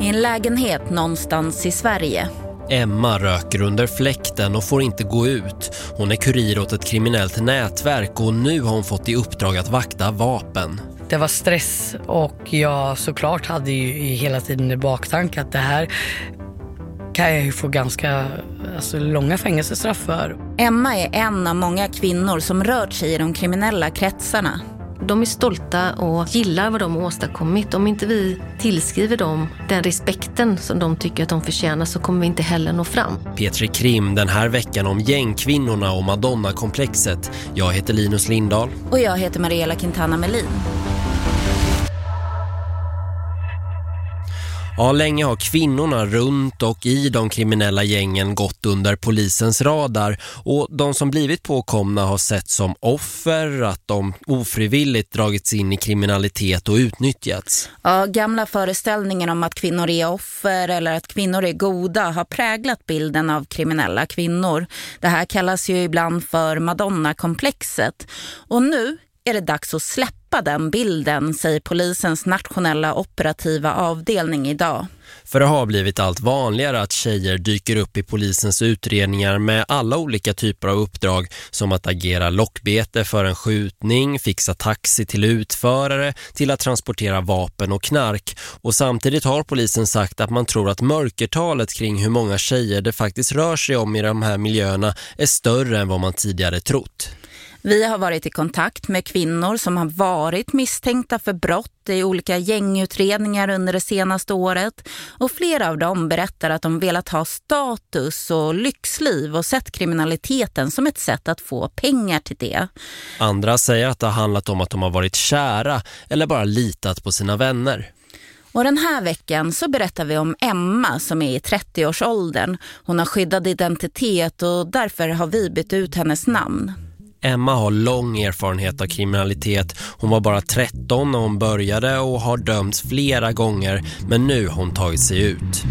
i en lägenhet någonstans i Sverige. Emma röker under fläkten och får inte gå ut. Hon är kurir åt ett kriminellt nätverk och nu har hon fått i uppdrag att vakta vapen. Det var stress och jag såklart hade ju hela tiden i baktank att det här kan jag ju få ganska alltså, långa fängelsestraff för. Emma är en av många kvinnor som rört sig i de kriminella kretsarna. De är stolta och gillar vad de har åstadkommit. Om inte vi tillskriver dem den respekten som de tycker att de förtjänar så kommer vi inte heller nå fram. Petri Krim den här veckan om gängkvinnorna och Madonna-komplexet. Jag heter Linus Lindahl. Och jag heter Mariela Quintana Melin. Ja, länge har kvinnorna runt och i de kriminella gängen gått under polisens radar och de som blivit påkomna har sett som offer att de ofrivilligt dragits in i kriminalitet och utnyttjats. Ja, gamla föreställningar om att kvinnor är offer eller att kvinnor är goda har präglat bilden av kriminella kvinnor. Det här kallas ju ibland för Madonna-komplexet. Och nu är det dags att släppa den bilden, säger polisens nationella operativa avdelning idag. För det har blivit allt vanligare att tjejer dyker upp i polisens utredningar med alla olika typer av uppdrag som att agera lockbete för en skjutning, fixa taxi till utförare, till att transportera vapen och knark. Och samtidigt har polisen sagt att man tror att mörkertalet kring hur många tjejer det faktiskt rör sig om i de här miljöerna är större än vad man tidigare trott. Vi har varit i kontakt med kvinnor som har varit misstänkta för brott i olika gängutredningar under det senaste året och flera av dem berättar att de velat ha status och lyxliv och sett kriminaliteten som ett sätt att få pengar till det. Andra säger att det har handlat om att de har varit kära eller bara litat på sina vänner. Och den här veckan så berättar vi om Emma som är i 30-årsåldern. Hon har skyddad identitet och därför har vi bytt ut hennes namn. Emma har lång erfarenhet av kriminalitet. Hon var bara 13 när hon började och har dömts flera gånger men nu har hon tagit sig ut.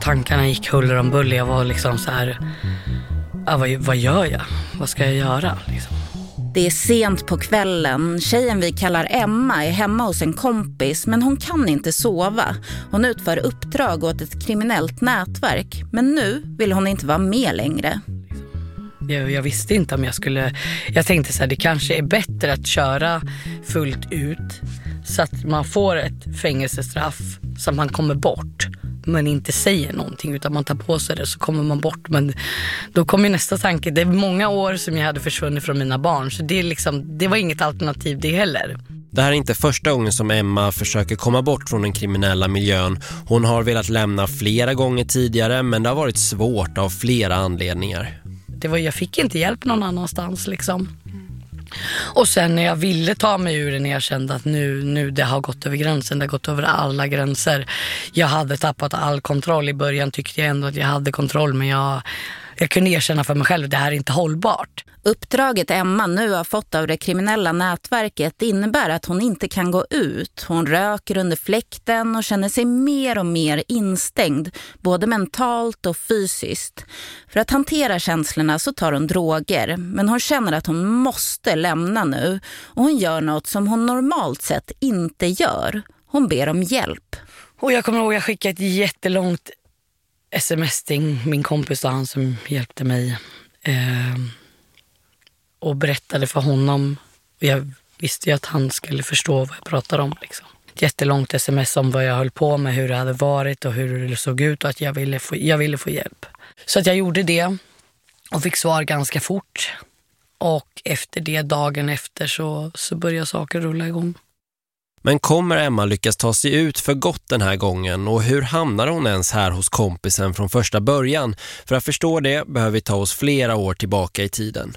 Tankarna gick huller om buller. Jag var liksom så här, ah, vad, vad gör jag? Vad ska jag göra? Liksom. Det är sent på kvällen. Tjejen vi kallar Emma är hemma hos en kompis men hon kan inte sova. Hon utför uppdrag åt ett kriminellt nätverk men nu vill hon inte vara med längre. Jag, jag visste inte om jag skulle... Jag tänkte så här, det kanske är bättre att köra fullt ut så att man får ett fängelsestraff så att man kommer bort men inte säger någonting utan man tar på sig det så kommer man bort. Men då kommer nästa tanke, det är många år som jag hade försvunnit från mina barn så det, liksom, det var inget alternativ det heller. Det här är inte första gången som Emma försöker komma bort från den kriminella miljön. Hon har velat lämna flera gånger tidigare men det har varit svårt av flera anledningar. Det var, jag fick inte hjälp någon annanstans liksom. Och sen när jag ville ta mig ur det, när jag kände att nu, nu det har gått över gränsen, det har gått över alla gränser. Jag hade tappat all kontroll. I början tyckte jag ändå att jag hade kontroll men jag jag kunde erkänna för mig själv att det här är inte hållbart. Uppdraget Emma nu har fått av det kriminella nätverket innebär att hon inte kan gå ut. Hon röker under fläkten och känner sig mer och mer instängd, både mentalt och fysiskt. För att hantera känslorna så tar hon droger, men hon känner att hon måste lämna nu. Och hon gör något som hon normalt sett inte gör. Hon ber om hjälp. Och jag kommer ihåg att jag skickade ett jättelångt sms-ting, min kompis och han som hjälpte mig. Eh, och berättade för honom. Jag visste ju att han skulle förstå vad jag pratade om. Liksom. Ett jättelångt sms om vad jag höll på med, hur det hade varit och hur det såg ut och att jag ville få, jag ville få hjälp. Så att jag gjorde det och fick svar ganska fort. Och efter det, dagen efter, så, så började saker rulla igång. Men kommer Emma lyckas ta sig ut för gott den här gången och hur hamnar hon ens här hos kompisen från första början? För att förstå det behöver vi ta oss flera år tillbaka i tiden.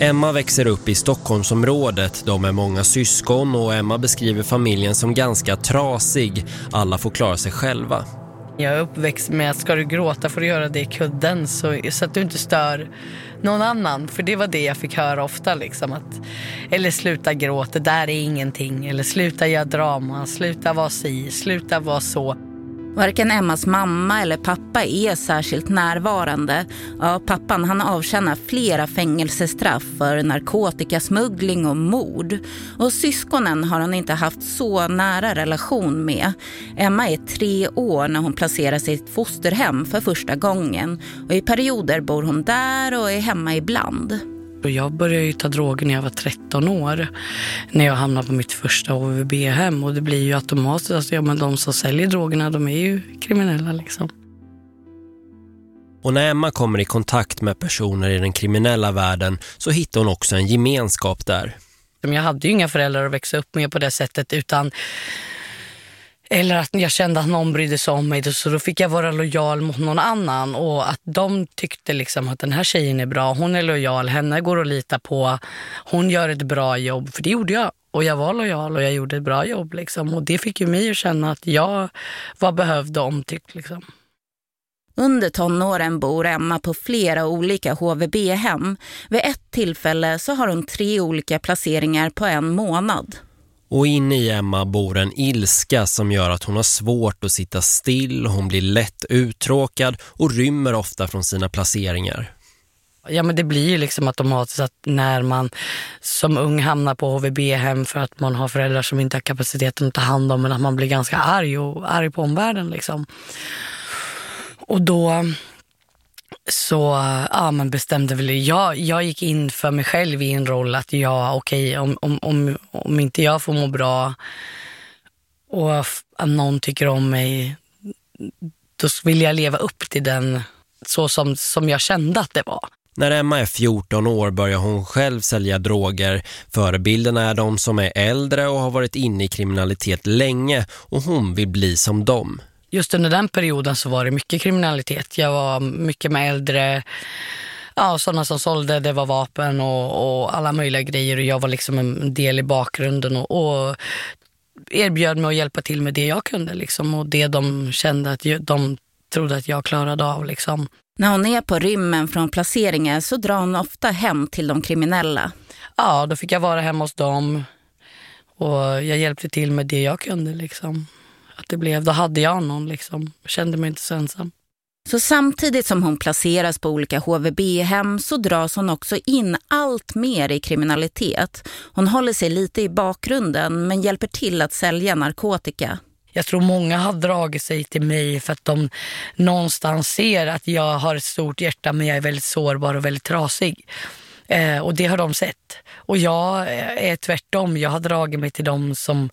Emma växer upp i Stockholmsområdet. De är många syskon och Emma beskriver familjen som ganska trasig. Alla får klara sig själva. Jag är uppväxt med att ska du gråta får du göra det i kudden så, så att du inte stör någon annan. För det var det jag fick höra ofta. Liksom, att, eller sluta gråta, det där är ingenting. Eller sluta göra drama, sluta vara si, sluta vara så. Varken Emmas mamma eller pappa är särskilt närvarande. Ja, pappan han avtjänar flera fängelsestraff för narkotikasmuggling och mord. Och syskonen har han inte haft så nära relation med. Emma är tre år när hon placeras i ett fosterhem för första gången. Och I perioder bor hon där och är hemma ibland. Jag började ju ta droger när jag var 13 år. När jag hamnade på mitt första HVB-hem. Och det blir ju automatiskt, alltså, ja, men de som säljer drogerna de är ju kriminella liksom. Och när Emma kommer i kontakt med personer i den kriminella världen så hittar hon också en gemenskap där. Jag hade ju inga föräldrar att växa upp med på det sättet utan eller att jag kände att någon brydde sig om mig så då fick jag vara lojal mot någon annan och att de tyckte liksom att den här tjejen är bra, hon är lojal, henne går att lita på, hon gör ett bra jobb, för det gjorde jag. Och jag var lojal och jag gjorde ett bra jobb. Liksom. Och det fick ju mig att känna att jag var behövd och omtyckt. Liksom. Under tonåren bor Emma på flera olika HVB-hem. Vid ett tillfälle så har hon tre olika placeringar på en månad. Och inne i Emma bor en ilska som gör att hon har svårt att sitta still, hon blir lätt uttråkad och rymmer ofta från sina placeringar. Ja men det blir ju liksom automatiskt att när man som ung hamnar på HVB-hem för att man har föräldrar som inte har kapaciteten att ta hand om men att man blir ganska arg och arg på omvärlden liksom. Och då så ja, man bestämde väl, jag, jag gick in för mig själv i en roll att jag, okej, okay, om, om, om, om inte jag får må bra och att någon tycker om mig, då vill jag leva upp till den så som, som jag kände att det var. När Emma är 14 år börjar hon själv sälja droger. Förebilderna är de som är äldre och har varit inne i kriminalitet länge och hon vill bli som dem just under den perioden så var det mycket kriminalitet. Jag var mycket med äldre, ja, sådana som sålde, det var vapen och, och alla möjliga grejer. Och jag var liksom en del i bakgrunden och, och erbjöd mig att hjälpa till med det jag kunde. Liksom, och det de kände att de trodde att jag klarade av. Liksom. När hon är på rymmen från placeringen så drar hon ofta hem till de kriminella. Ja, då fick jag vara hemma hos dem och jag hjälpte till med det jag kunde. Liksom att det blev. Då hade jag någon liksom. Kände mig inte så ensam. Så samtidigt som hon placeras på olika HVB-hem så dras hon också in allt mer i kriminalitet. Hon håller sig lite i bakgrunden men hjälper till att sälja narkotika. Jag tror många har dragit sig till mig för att de någonstans ser att jag har ett stort hjärta men jag är väldigt sårbar och väldigt trasig. Eh, och det har de sett. Och jag är tvärtom. Jag har dragit mig till dem som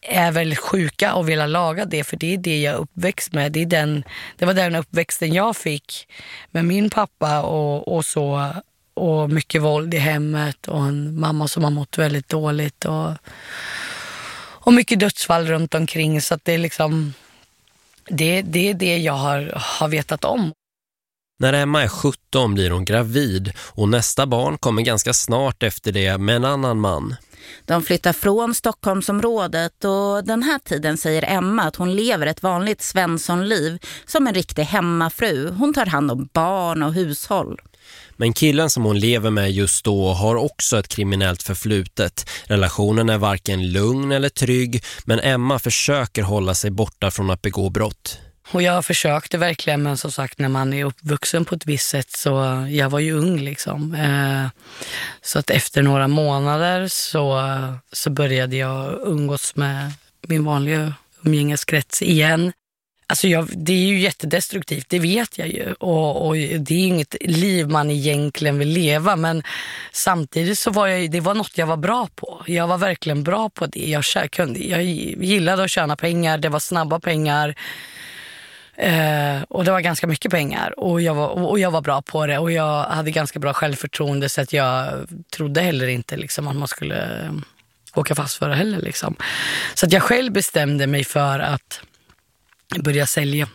är väldigt sjuka och vill laga det för det är det jag är uppväxt med. Det, är den, det var den uppväxten jag fick med min pappa och, och så och mycket våld i hemmet och en mamma som har mått väldigt dåligt och, och mycket dödsfall runt omkring så att det är liksom det, det är det jag har, har vetat om. När Emma är 17 blir hon gravid och nästa barn kommer ganska snart efter det med en annan man. De flyttar från Stockholmsområdet och den här tiden säger Emma att hon lever ett vanligt svenssonliv som en riktig hemmafru. Hon tar hand om barn och hushåll. Men killen som hon lever med just då har också ett kriminellt förflutet. Relationen är varken lugn eller trygg men Emma försöker hålla sig borta från att begå brott. Och jag försökte verkligen, men som sagt när man är uppvuxen på ett visst sätt så jag var ju ung liksom. Eh, så att efter några månader så, så började jag umgås med min vanliga umgängeskrets igen. Alltså jag, det är ju jättedestruktivt, det vet jag ju. Och, och, det är inget liv man egentligen vill leva. Men samtidigt så var jag, det var något jag var bra på. Jag var verkligen bra på det. Jag, kunde, jag gillade att tjäna pengar, det var snabba pengar. Eh, och det var ganska mycket pengar och jag, var, och jag var bra på det och jag hade ganska bra självförtroende så att jag trodde heller inte liksom, att man skulle eh, åka fast för det heller. Liksom. Så att jag själv bestämde mig för att börja sälja.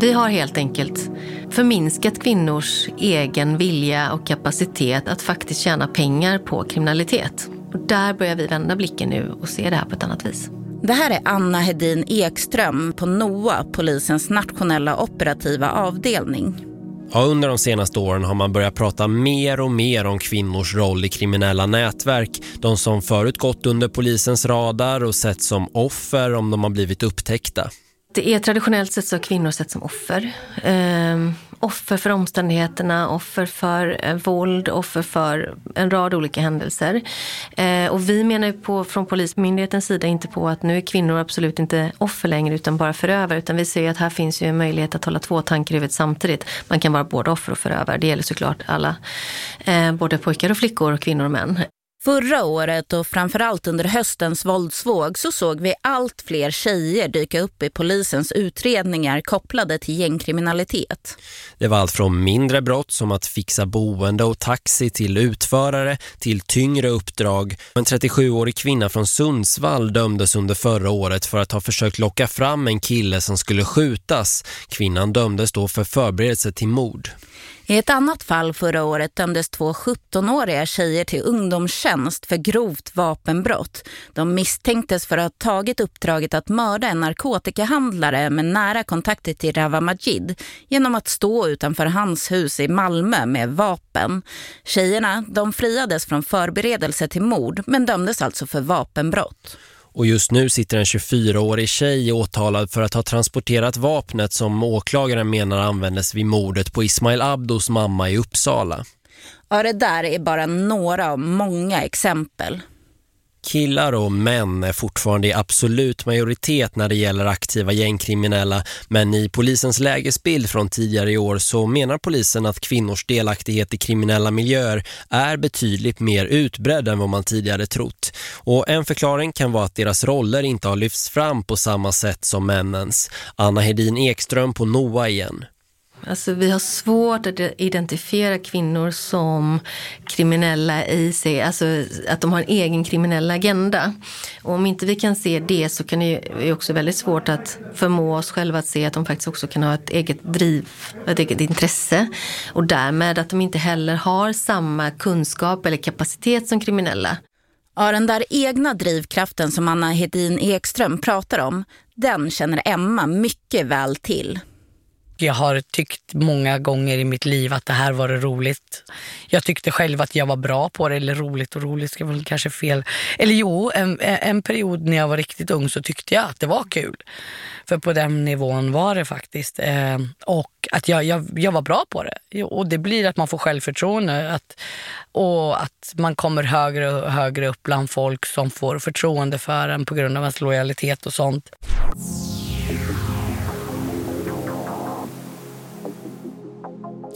Vi har helt enkelt förminskat kvinnors egen vilja och kapacitet att faktiskt tjäna pengar på kriminalitet. Och där börjar vi vända blicken nu och se det här på ett annat vis. Det här är Anna Hedin Ekström på NOA, polisens nationella operativa avdelning. Ja, under de senaste åren har man börjat prata mer och mer om kvinnors roll i kriminella nätverk. De som förut gått under polisens radar och sett som offer om de har blivit upptäckta. Det är traditionellt sett så kvinnor sett som offer. Eh, offer för omständigheterna, offer för eh, våld, offer för en rad olika händelser. Eh, och vi menar på, från Polismyndighetens sida inte på att nu är kvinnor absolut inte offer längre utan bara förövare. Utan vi ser att här finns ju en möjlighet att hålla två tankar i huvudet samtidigt. Man kan vara både offer och förövare. Det gäller såklart alla, eh, både pojkar och flickor, kvinnor och män. Förra året och framförallt under höstens våldsvåg så såg vi allt fler tjejer dyka upp i polisens utredningar kopplade till gängkriminalitet. Det var allt från mindre brott som att fixa boende och taxi till utförare till tyngre uppdrag. En 37-årig kvinna från Sundsvall dömdes under förra året för att ha försökt locka fram en kille som skulle skjutas. Kvinnan dömdes då för förberedelse till mord. I ett annat fall förra året dömdes två 17-åriga tjejer till ungdomstjänst för grovt vapenbrott. De misstänktes för att ha tagit uppdraget att mörda en narkotikahandlare med nära kontakter till Rava Majid genom att stå utanför hans hus i Malmö med vapen. Tjejerna de friades från förberedelse till mord men dömdes alltså för vapenbrott. Och just nu sitter en 24-årig tjej åtalad för att ha transporterat vapnet som åklagaren menar användes vid mordet på Ismail Abdos mamma i Uppsala. Ja, det där är bara några av många exempel. Killar och män är fortfarande i absolut majoritet när det gäller aktiva gängkriminella men i polisens lägesbild från tidigare i år så menar polisen att kvinnors delaktighet i kriminella miljöer är betydligt mer utbredd än vad man tidigare trott. Och en förklaring kan vara att deras roller inte har lyfts fram på samma sätt som männens. Anna Hedin Ekström på NOA igen. Alltså, vi har svårt att identifiera kvinnor som kriminella i sig, alltså att de har en egen kriminell agenda. Och om inte vi kan se det så kan det är också väldigt svårt att förmå oss själva att se att de faktiskt också kan ha ett eget driv, ett eget intresse. Och därmed att de inte heller har samma kunskap eller kapacitet som kriminella. Ja, den där egna drivkraften som Anna Hedin Ekström pratar om, den känner Emma mycket väl till. Jag har tyckt många gånger i mitt liv att det här var roligt. Jag tyckte själv att jag var bra på det, eller roligt och roligt ska väl kanske fel. Eller jo, en, en period när jag var riktigt ung så tyckte jag att det var kul. För på den nivån var det faktiskt. Eh, och att jag, jag, jag var bra på det. Och det blir att man får självförtroende. Att, och att man kommer högre och högre upp bland folk som får förtroende för en på grund av ens lojalitet och sånt.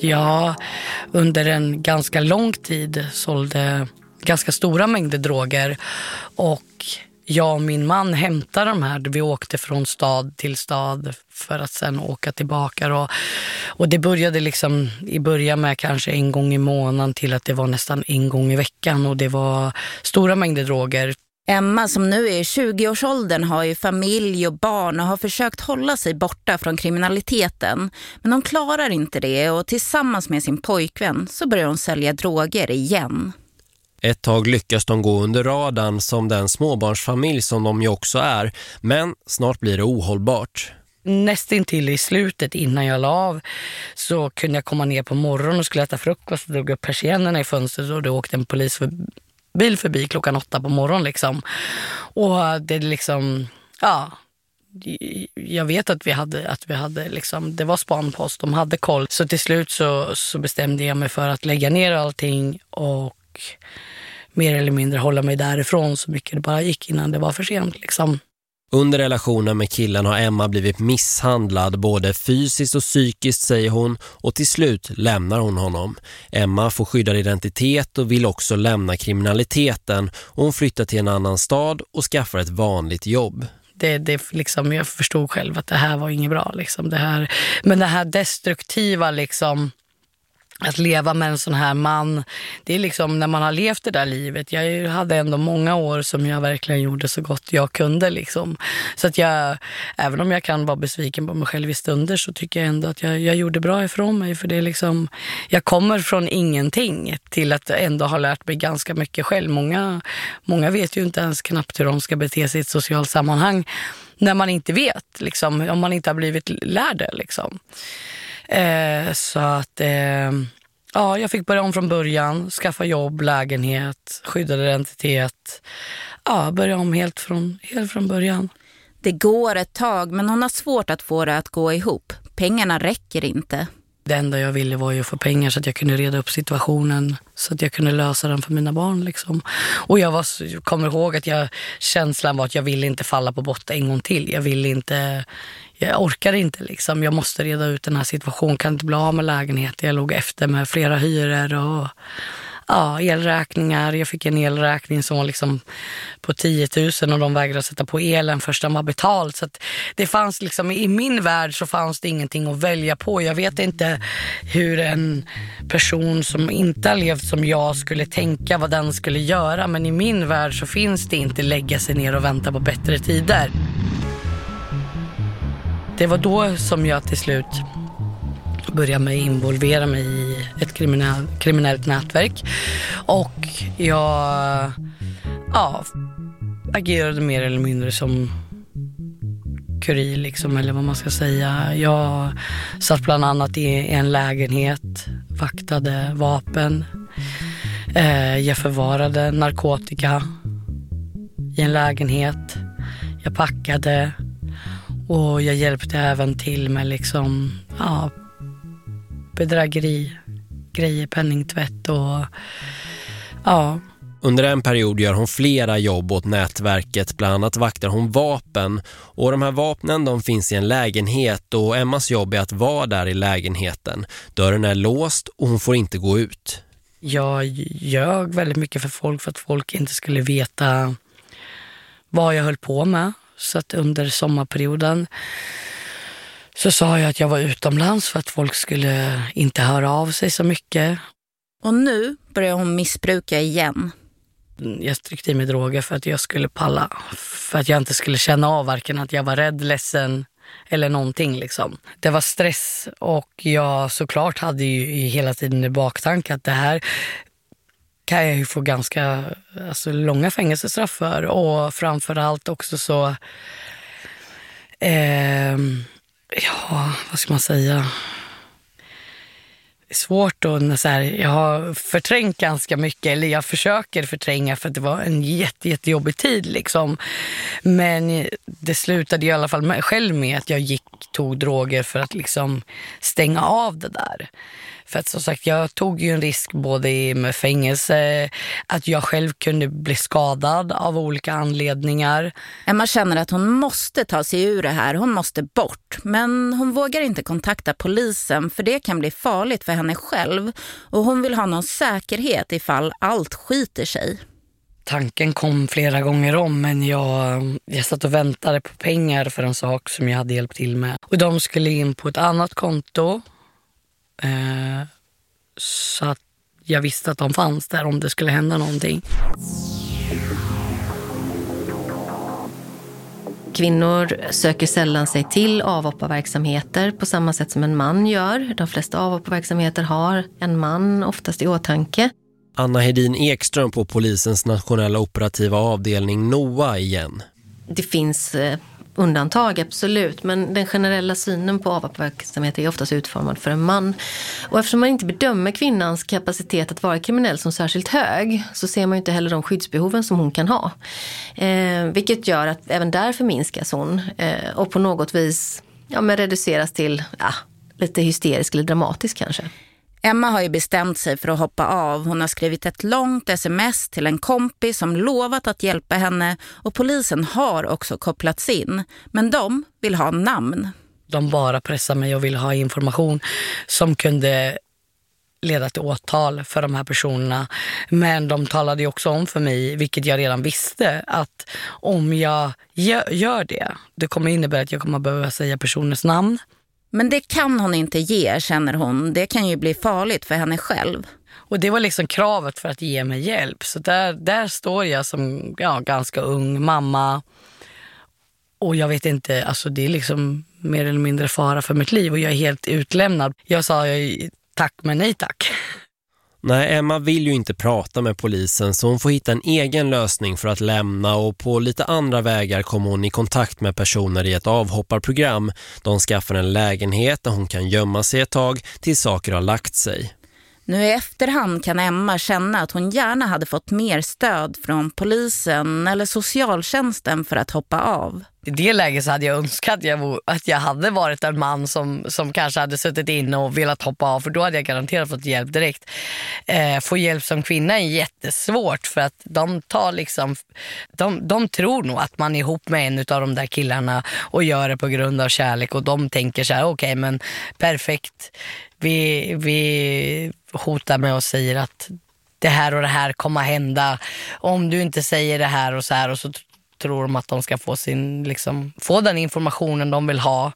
Jag under en ganska lång tid sålde ganska stora mängder droger och jag och min man hämtade de här. Vi åkte från stad till stad för att sen åka tillbaka. Och, och det började liksom i början med kanske en gång i månaden till att det var nästan en gång i veckan. Och det var stora mängder droger. Emma som nu är i 20-årsåldern har ju familj och barn och har försökt hålla sig borta från kriminaliteten. Men hon klarar inte det och tillsammans med sin pojkvän så börjar hon sälja droger igen. Ett tag lyckas de gå under radarn som den småbarnsfamilj som de ju också är. Men snart blir det ohållbart. Nästintill i slutet innan jag la av så kunde jag komma ner på morgonen och skulle äta frukost och drog upp persiennerna i fönstret och det åkte en polis för bil förbi klockan åtta på morgonen. Liksom. Och det liksom, ja, jag vet att vi hade, att vi hade liksom, det var spanpost, de hade koll. Så till slut så, så bestämde jag mig för att lägga ner allting och mer eller mindre hålla mig därifrån så mycket det bara gick innan det var för sent. Liksom. Under relationen med killen har Emma blivit misshandlad både fysiskt och psykiskt säger hon och till slut lämnar hon honom. Emma får skyddad identitet och vill också lämna kriminaliteten och hon flyttar till en annan stad och skaffar ett vanligt jobb. Det, det, liksom, jag förstod själv att det här var inget bra. Liksom, det här, men det här destruktiva liksom att leva med en sån här man, det är liksom när man har levt det där livet. Jag hade ändå många år som jag verkligen gjorde så gott jag kunde. Liksom. Så att jag, även om jag kan vara besviken på mig själv i stunder så tycker jag ändå att jag, jag gjorde bra ifrån mig. För det är liksom, jag kommer från ingenting till att ändå ha lärt mig ganska mycket själv. Många, många vet ju inte ens knappt hur de ska bete sig i ett socialt sammanhang när man inte vet, liksom, om man inte har blivit lärd det. Liksom. Eh, så att eh, ja, jag fick börja om från början, skaffa jobb, lägenhet, skyddad identitet. Ja, börja om helt från, helt från början. Det går ett tag men hon har svårt att få det att gå ihop. Pengarna räcker inte. Det enda jag ville var ju att få pengar så att jag kunde reda upp situationen. Så att jag kunde lösa den för mina barn. Liksom. Och jag var, kommer ihåg att jag, känslan var att jag ville inte falla på botten en gång till. Jag ville inte, jag orkar inte liksom. Jag måste reda ut den här situationen. Kan inte bli av med lägenheten. Jag låg efter med flera hyror och ja, elräkningar. Jag fick en elräkning som var liksom på 10 000 och de vägrade sätta på elen först den var betald. Så det fanns liksom, I min värld så fanns det ingenting att välja på. Jag vet inte hur en person som inte har levt som jag skulle tänka vad den skulle göra. Men i min värld så finns det inte lägga sig ner och vänta på bättre tider. Det var då som jag till slut började med involvera mig i ett kriminell, kriminellt nätverk. Och jag ja, agerade mer eller mindre som kurir, liksom, eller vad man ska säga. Jag satt bland annat i en lägenhet, vaktade vapen. Eh, jag förvarade narkotika i en lägenhet. Jag packade och jag hjälpte även till med liksom, ja, bedrägeri, grejer, penningtvätt och ja. Under en period gör hon flera jobb åt nätverket, bland annat vaktar hon vapen. Och de här vapnen de finns i en lägenhet och Emmas jobb är att vara där i lägenheten. Dörren är låst och hon får inte gå ut. Jag ljög väldigt mycket för folk för att folk inte skulle veta vad jag höll på med. Så att under sommarperioden så sa jag att jag var utomlands för att folk skulle inte höra av sig så mycket. Och nu börjar hon missbruka igen. Jag tryckte i mig droger för att jag skulle palla. För att jag inte skulle känna av varken att jag var rädd, ledsen eller någonting. Liksom. Det var stress och jag såklart hade ju hela tiden i baktanke att det här kan jag ju få ganska alltså, långa fängelsestraff för. Och framförallt också så... Eh, ja, vad ska man säga? Svårt att, så här, jag har förträngt ganska mycket, eller jag försöker förtränga för att det var en jätte, jättejobbig tid. Liksom. Men det slutade i alla fall själv med att jag gick, tog droger för att liksom stänga av det där. För att som sagt, jag tog ju en risk både med fängelse, att jag själv kunde bli skadad av olika anledningar. Emma känner att hon måste ta sig ur det här, hon måste bort. Men hon vågar inte kontakta polisen för det kan bli farligt för henne själv. Och hon vill ha någon säkerhet ifall allt skiter sig. Tanken kom flera gånger om men jag, jag satt och väntade på pengar för en sak som jag hade hjälpt till med. Och de skulle in på ett annat konto Eh, så att jag visste att de fanns där om det skulle hända någonting. Kvinnor söker sällan sig till avhopparverksamheter på samma sätt som en man gör. De flesta avhopparverksamheter har en man oftast i åtanke. Anna Hedin Ekström på polisens nationella operativa avdelning NOA igen. Det finns eh, undantag, absolut. Men den generella synen på avhopparverksamhet är oftast utformad för en man. Och eftersom man inte bedömer kvinnans kapacitet att vara kriminell som särskilt hög så ser man inte heller de skyddsbehoven som hon kan ha. Eh, vilket gör att även där förminskas hon eh, och på något vis ja, men reduceras till ja, lite hysterisk eller dramatisk kanske. Emma har ju bestämt sig för att hoppa av. Hon har skrivit ett långt sms till en kompis som lovat att hjälpa henne och polisen har också kopplats in. Men de vill ha namn. De bara pressar mig och vill ha information som kunde leda till åtal för de här personerna. Men de talade också om för mig, vilket jag redan visste, att om jag gör det, det kommer innebära att jag kommer behöva säga personens namn. Men det kan hon inte ge, känner hon. Det kan ju bli farligt för henne själv. Och det var liksom kravet för att ge mig hjälp. Så där, där står jag som ja, ganska ung mamma. Och jag vet inte, alltså det är liksom mer eller mindre fara för mitt liv och jag är helt utlämnad. Jag sa tack men nej tack. Nej, Emma vill ju inte prata med polisen så hon får hitta en egen lösning för att lämna och på lite andra vägar kommer hon i kontakt med personer i ett avhopparprogram. De skaffar en lägenhet där hon kan gömma sig ett tag tills saker har lagt sig. Nu i efterhand kan Emma känna att hon gärna hade fått mer stöd från polisen eller socialtjänsten för att hoppa av. I det läget så hade jag önskat att jag, att jag hade varit en man som, som kanske hade suttit inne och velat hoppa av för då hade jag garanterat fått hjälp direkt. Eh, få hjälp som kvinna är jättesvårt för att de tar liksom, de, de tror nog att man är ihop med en av de där killarna och gör det på grund av kärlek och de tänker så här, okej okay, men perfekt, vi, vi hotar med och säger att det här och det här kommer att hända om du inte säger det här och så här och så tror de att de ska få, sin, liksom, få den informationen de vill ha.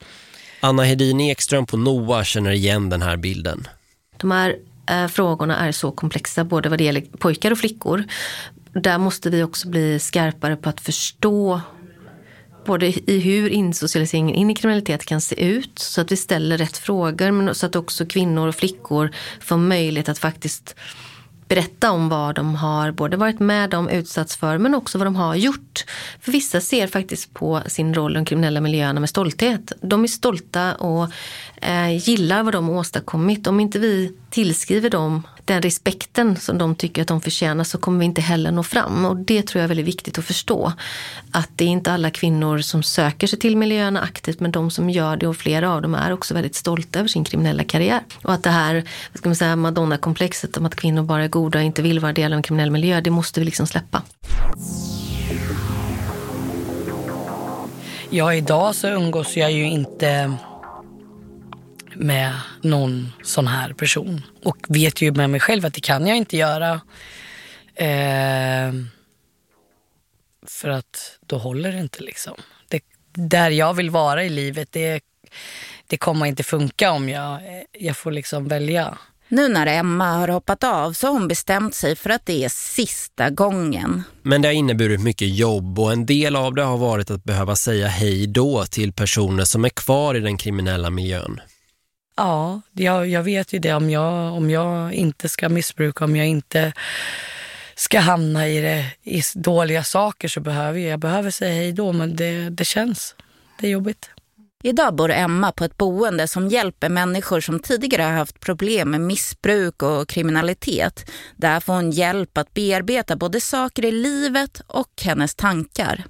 Anna Hedin Ekström på NOA känner igen den här bilden. De här eh, frågorna är så komplexa både vad det gäller pojkar och flickor. Där måste vi också bli skarpare på att förstå både i hur insocialiseringen in i kriminalitet kan se ut så att vi ställer rätt frågor men så att också kvinnor och flickor får möjlighet att faktiskt berätta om vad de har både varit med om, utsatts för men också vad de har gjort. För vissa ser faktiskt på sin roll i de kriminella miljöerna med stolthet. De är stolta och eh, gillar vad de har åstadkommit. Om inte vi tillskriver dem den respekten som de tycker att de förtjänar så kommer vi inte heller nå fram. Och det tror jag är väldigt viktigt att förstå. Att det är inte alla kvinnor som söker sig till miljöerna aktivt men de som gör det och flera av dem är också väldigt stolta över sin kriminella karriär. Och att det här vad ska man säga, Madonna-komplexet om att kvinnor bara är goda och inte vill vara del av en kriminell miljö, det måste vi liksom släppa. Ja, idag så umgås jag ju inte med någon sån här person. Och vet ju med mig själv att det kan jag inte göra. Eh, för att då håller det inte liksom. Det, där jag vill vara i livet, det, det kommer inte funka om jag, jag får liksom välja. Nu när Emma har hoppat av så har hon bestämt sig för att det är sista gången. Men det har inneburit mycket jobb och en del av det har varit att behöva säga hej då till personer som är kvar i den kriminella miljön. Ja, jag, jag vet ju det. Om jag, om jag inte ska missbruka, om jag inte ska hamna i, det, i dåliga saker så behöver jag, jag behöver säga hej då. Men det, det känns. Det är jobbigt. Idag bor Emma på ett boende som hjälper människor som tidigare har haft problem med missbruk och kriminalitet. Där får hon hjälp att bearbeta både saker i livet och hennes tankar.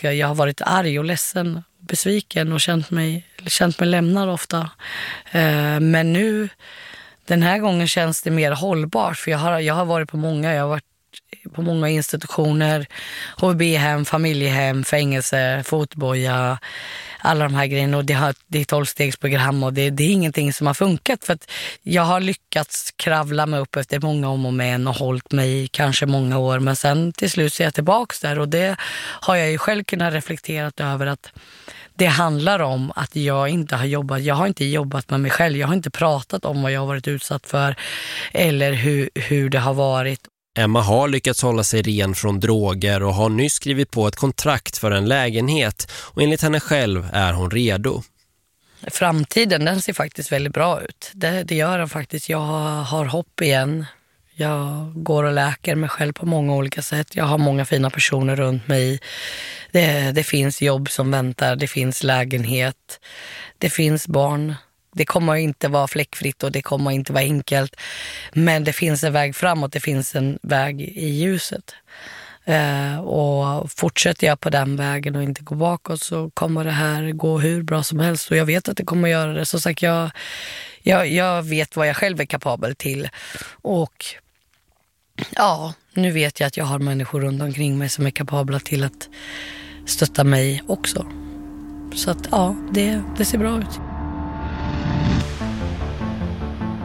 Jag har varit arg och ledsen besviken och känt mig, känt mig lämnad ofta. Eh, men nu, den här gången känns det mer hållbart. För jag har, jag har varit på många, jag har varit på många institutioner, HVB-hem, familjehem, fängelse, fotboja, alla de här grejerna. Och det, har, det är tolvstegsprogram och det, det, är ingenting som har funkat. För att jag har lyckats kravla mig upp efter många om och men och hållit mig kanske många år. Men sen till slut så är jag tillbaka där och det har jag ju själv kunnat reflektera över att det handlar om att jag inte har jobbat. Jag har inte jobbat med mig själv. Jag har inte pratat om vad jag har varit utsatt för eller hur, hur det har varit. Emma har lyckats hålla sig ren från droger och har nyss skrivit på ett kontrakt för en lägenhet och enligt henne själv är hon redo. Framtiden den ser faktiskt väldigt bra ut. Det, det gör den faktiskt. Jag har hopp igen. Jag går och läker mig själv på många olika sätt. Jag har många fina personer runt mig. Det, det finns jobb som väntar, det finns lägenhet, det finns barn. Det kommer inte vara fläckfritt och det kommer inte vara enkelt. Men det finns en väg framåt, det finns en väg i ljuset. Eh, och fortsätter jag på den vägen och inte går bakåt så kommer det här gå hur bra som helst. Och jag vet att det kommer göra det. Som sagt, jag, jag, jag vet vad jag själv är kapabel till. Och ja, nu vet jag att jag har människor runt omkring mig som är kapabla till att stötta mig också. Så att ja, det, det ser bra ut.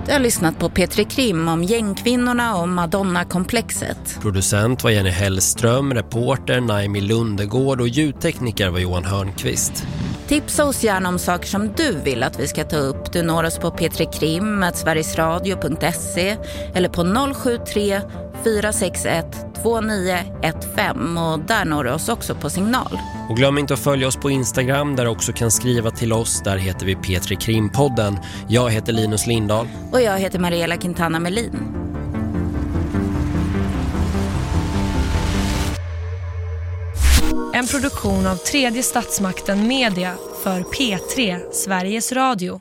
Du har lyssnat på Petri Krim om gängkvinnorna och Madonna-komplexet. Producent var Jenny Hellström, reporter Naimi Lundegård och ljudtekniker var Johan Hörnqvist. Tipsa oss gärna om saker som du vill att vi ska ta upp. Du når oss på p3krim.sverigesradio.se eller på 073 461 2915 och där når du oss också på signal. Och glöm inte att följa oss på Instagram där du också kan skriva till oss. Där heter vi Petri Krimpodden. Jag heter Linus Lindahl. Och jag heter Mariella Quintana Melin. En produktion av tredje statsmakten media för P3 Sveriges Radio.